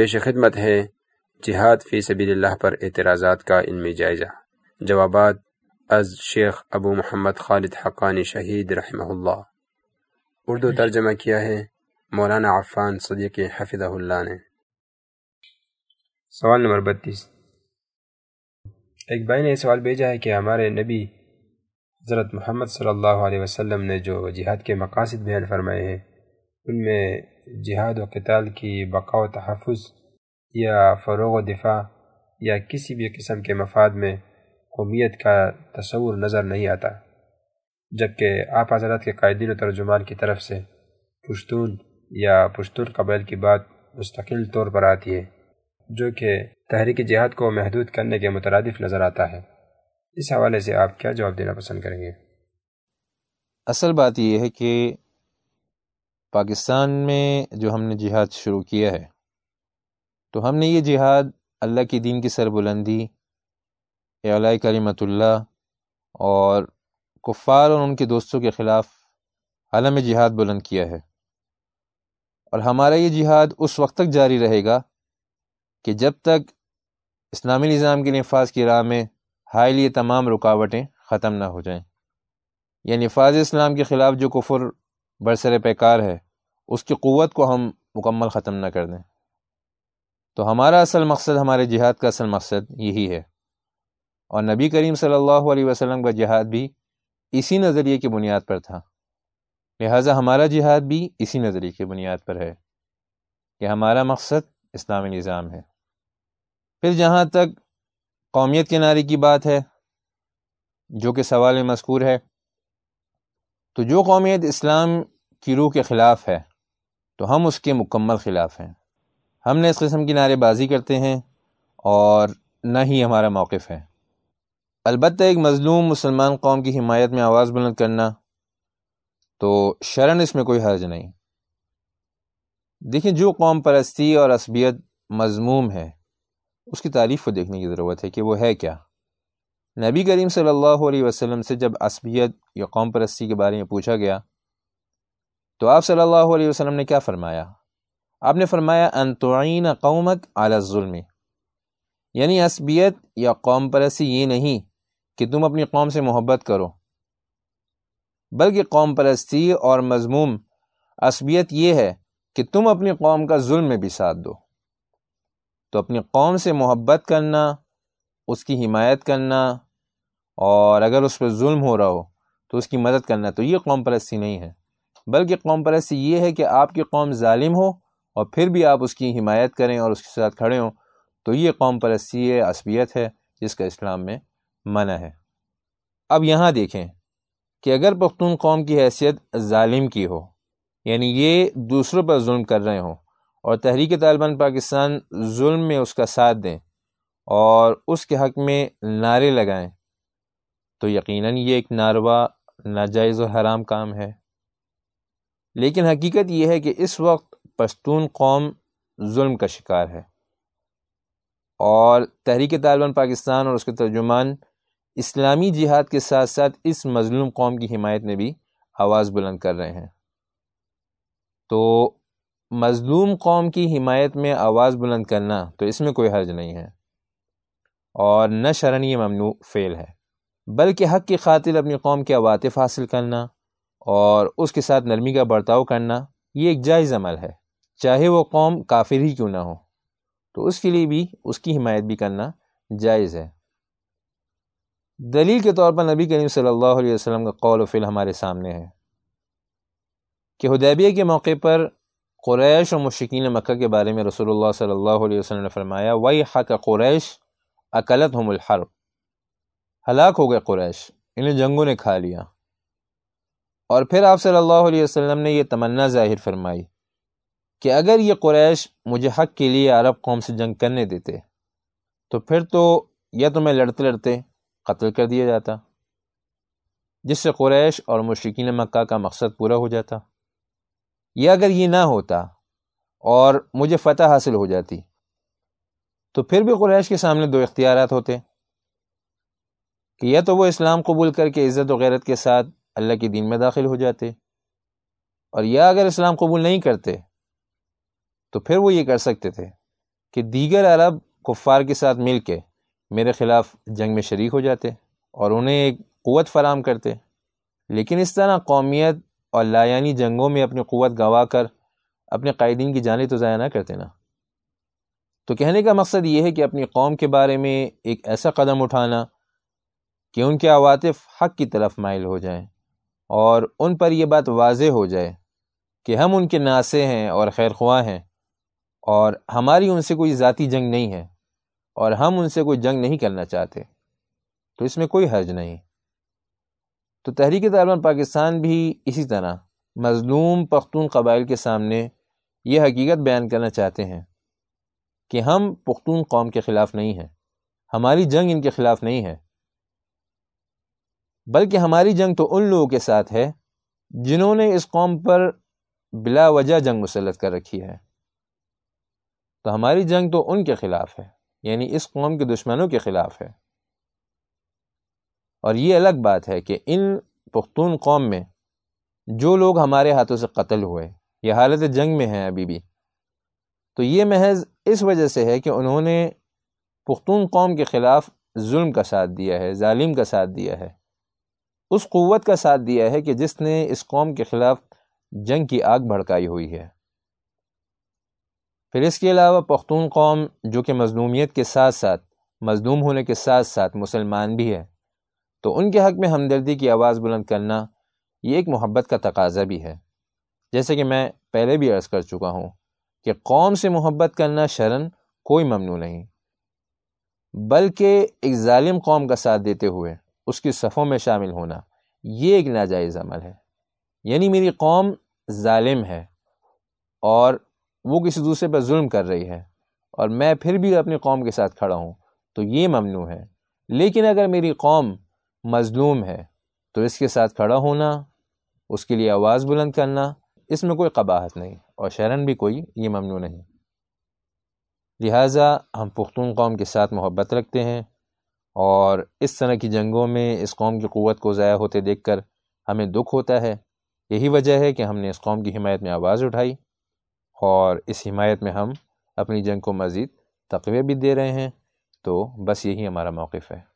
پیش خدمت ہے جہاد فی سبیل اللہ پر اعتراضات کا علمی جائزہ۔ جوابات از شیخ ابو محمد خالد حقانی شہید رحمہ اللہ۔ اردو ترجمہ کیا ہے۔ مولانا عفان صدیق حفظہ اللہ نے۔ سوال نمبر بتیس۔ ایک بھائی نے سوال بھیجا ہے کہ ہمارے نبی حضرت محمد صلی اللہ علیہ وسلم نے جو جہاد کے مقاصد بیان فرمائے ہیں ان میں جہاد و قتال کی بقا و تحفظ یا فروغ و دفاع یا کسی بھی قسم کے مفاد میں قومیت کا تصور نظر نہیں آتا، جبکہ آپ حضرات کے قائدین و ترجمان کی طرف سے پشتون یا پشتون قبیل کی بات مستقل طور پر آتی ہے، جو کہ تحریک جہاد کو محدود کرنے کے مترادف نظر آتا ہے۔ اس حوالے سے آپ کیا جواب دینا پسند کریں گے؟ اصل بات یہ ہے کہ پاکستان میں جو ہم نے جہاد شروع کیا ہے، تو ہم نے یہ جہاد اللہ کی دین کی سربلندی، اعلی کریمت اللہ اور کفار اور ان کے دوستوں کے خلاف عالم جہاد بلند کیا ہے۔ اور ہمارا یہ جہاد اس وقت تک جاری رہے گا کہ جب تک اسلامی نظام کے نفاذ کی راہ میں حائل یہ تمام رکاوٹیں ختم نہ ہو جائیں۔ یا نفاذ اسلام کے خلاف جو کفر برسر پیکار ہے، اس کی قوت کو ہم مکمل ختم نہ کر دیں۔ تو ہمارا اصل مقصد، ہمارے جہاد کا اصل مقصد یہی ہے۔ اور نبی کریم صلی اللہ علیہ وسلم کا جہاد بھی اسی نظریے کی بنیاد پر تھا۔ لہٰذا ہمارا جہاد بھی اسی نظریے کی بنیاد پر ہے کہ ہمارا مقصد اسلامی نظام ہے۔ پھر جہاں تک قومیت کے نعرے کی بات ہے، جو کہ سوال مذکور ہے، تو جو قومیت اسلام کی روح کے خلاف ہے، تو ہم اس کے مکمل خلاف ہیں۔ ہم نے اس قسم کی نعرے بازی کرتے ہیں اور نہ ہی ہمارا موقف ہے۔ البتہ ایک مظلوم مسلمان قوم کی حمایت میں آواز بلند کرنا تو شرن اس میں کوئی حرج نہیں۔ دیکھیں، جو قوم پرستی اور عصبیت مضموم ہے، اس کی تعریف کو دیکھنے کی ضرورت ہے کہ وہ ہے کیا۔ نبی کریم صلی اللہ علیہ وسلم سے جب عصبیت یا قوم پرستی کے بارے میں پوچھا گیا تو آپ صلی اللہ علیہ وسلم نے کیا فرمایا؟ آپ نے فرمایا انتعین قومک اعلی ظلم یعنی عصبیت یا قوم پرستی یہ نہیں کہ تم اپنی قوم سے محبت کرو، بلکہ قوم پرستی اور مضموم عصبیت یہ ہے کہ تم اپنی قوم کا ظلم میں بھی ساتھ دو۔ تو اپنی قوم سے محبت کرنا، اس کی حمایت کرنا، اور اگر اس پہ ظلم ہو رہا ہو تو اس کی مدد کرنا، تو یہ قوم پرستی نہیں ہے۔ بلکہ قوم پرستی یہ ہے کہ آپ کی قوم ظالم ہو اور پھر بھی آپ اس کی حمایت کریں اور اس کے ساتھ کھڑے ہوں، تو یہ قوم پرستی عصبیت ہے جس کا اسلام میں منع ہے۔ اب یہاں دیکھیں کہ اگر پختون قوم کی حیثیت ظالم کی ہو یعنی یہ دوسروں پر ظلم کر رہے ہوں اور تحریک طالبان پاکستان ظلم میں اس کا ساتھ دیں اور اس کے حق میں نعرے لگائیں، تو یقیناً یہ ایک ناروا، ناجائز و حرام کام ہے۔ لیکن حقیقت یہ ہے کہ اس وقت پشتون قوم ظلم کا شکار ہے اور تحریک طالبان پاکستان اور اس کے ترجمان اسلامی جہاد کے ساتھ ساتھ اس مظلوم قوم کی حمایت میں بھی آواز بلند کر رہے ہیں۔ تو مظلوم قوم کی حمایت میں آواز بلند کرنا تو اس میں کوئی حرج نہیں ہے اور نہ شرن یہ ممنوع فعل ہے، بلکہ حق کی خاطر اپنی قوم کے عواطف حاصل کرنا اور اس کے ساتھ نرمی کا برتاؤ کرنا، یہ ایک جائز عمل ہے۔ چاہے وہ قوم کافر ہی کیوں نہ ہو۔ تو اس کے لیے بھی اس کی حمایت بھی کرنا جائز ہے۔ دلیل کے طور پر نبی کریم صلی اللہ علیہ وسلم کا قول و فعل ہمارے سامنے ہے کہ حدیبیہ کے موقع پر قریش و مشکین مکہ کے بارے میں رسول اللہ صلی اللہ علیہ وسلم نے فرمایا وہی حق قریش اکلت ہم الحرب ہلاک ہو گئے قریش، انہیں جنگوں نے کھا لیا۔ اور پھر آپ صلی اللہ علیہ وسلم نے یہ تمنا ظاہر فرمائی کہ اگر یہ قریش مجھے حق کے لیے عرب قوم سے جنگ کرنے دیتے، تو پھر تو یا تو میں لڑتے لڑتے قتل کر دیا جاتا، جس سے قریش اور مشرقین مکہ کا مقصد پورا ہو جاتا۔ یا اگر یہ نہ ہوتا اور مجھے فتح حاصل ہو جاتی، تو پھر بھی قریش کے سامنے دو اختیارات ہوتے، کہ یا تو وہ اسلام قبول کر کے عزت و غیرت کے ساتھ اللہ کے دین میں داخل ہو جاتے۔ اور یا اگر اسلام قبول نہیں کرتے، تو پھر وہ یہ کر سکتے تھے کہ دیگر عرب کفار کے ساتھ مل کے میرے خلاف جنگ میں شریک ہو جاتے اور انہیں ایک قوت فراہم کرتے۔ لیکن اس طرح قومیت اور لایانی جنگوں میں اپنی قوت گنوا کر، اپنے قائدین کی جانیں تو ضائع نہ کرتے نا۔ تو کہنے کا مقصد یہ ہے کہ اپنی قوم کے بارے میں ایک ایسا قدم اٹھانا کہ ان کے عواطف حق کی طرف مائل ہو جائیں۔ اور ان پر یہ بات واضح ہو جائے کہ ہم ان کے ناسے ہیں اور خیر خواہ ہیں اور ہماری ان سے کوئی ذاتی جنگ نہیں ہے اور ہم ان سے کوئی جنگ نہیں کرنا چاہتے، تو اس میں کوئی حرج نہیں۔ تو تحریک طالبان پاکستان بھی اسی طرح مظلوم پختون قبائل کے سامنے یہ حقیقت بیان کرنا چاہتے ہیں کہ ہم پختون قوم کے خلاف نہیں ہیں، ہماری جنگ ان کے خلاف نہیں ہے۔ بلکہ ہماری جنگ تو ان لوگوں کے ساتھ ہے جنہوں نے اس قوم پر بلا وجہ جنگ مسلط کر رکھی ہے۔ تو ہماری جنگ تو ان کے خلاف ہے یعنی اس قوم کے دشمنوں کے خلاف ہے۔ اور یہ الگ بات ہے کہ ان پختون قوم میں جو لوگ ہمارے ہاتھوں سے قتل ہوئے یہ حالت جنگ میں ہیں ابھی بھی، تو یہ محض اس وجہ سے ہے کہ انہوں نے پختون قوم کے خلاف ظلم کا ساتھ دیا ہے، ظالم کا ساتھ دیا ہے۔ اس قوت کا ساتھ دیا ہے کہ جس نے اس قوم کے خلاف جنگ کی آگ بھڑکائی ہوئی ہے۔ پھر اس کے علاوہ پختون قوم جو کہ مظلومیت کے ساتھ ساتھ، مظلوم ہونے کے ساتھ ساتھ مسلمان بھی ہے، تو ان کے حق میں ہمدردی کی آواز بلند کرنا یہ ایک محبت کا تقاضا بھی ہے۔ جیسے کہ میں پہلے بھی عرض کر چکا ہوں کہ قوم سے محبت کرنا شرن کوئی ممنوع نہیں، بلکہ ایک ظالم قوم کا ساتھ دیتے ہوئے۔ اس کی صفوں میں شامل ہونا، یہ ایک ناجائز عمل ہے۔ یعنی میری قوم ظالم ہے اور وہ کسی دوسرے پر ظلم کر رہی ہے اور میں پھر بھی اپنی قوم کے ساتھ کھڑا ہوں، تو یہ ممنوع ہے۔ لیکن اگر میری قوم مظلوم ہے، تو اس کے ساتھ کھڑا ہونا، اس کے لیے آواز بلند کرنا، اس میں کوئی قباحت نہیں اور شرن بھی کوئی یہ ممنوع نہیں۔ لہٰذا ہم پختون قوم کے ساتھ محبت رکھتے ہیں۔ اور اس طرح کی جنگوں میں اس قوم کی قوت کو ضائع ہوتے دیکھ کر ہمیں دکھ ہوتا ہے۔ یہی وجہ ہے کہ ہم نے اس قوم کی حمایت میں آواز اٹھائی اور اس حمایت میں ہم اپنی جنگ کو مزید تقوی بھی دے رہے ہیں۔ تو بس یہی ہمارا موقف ہے۔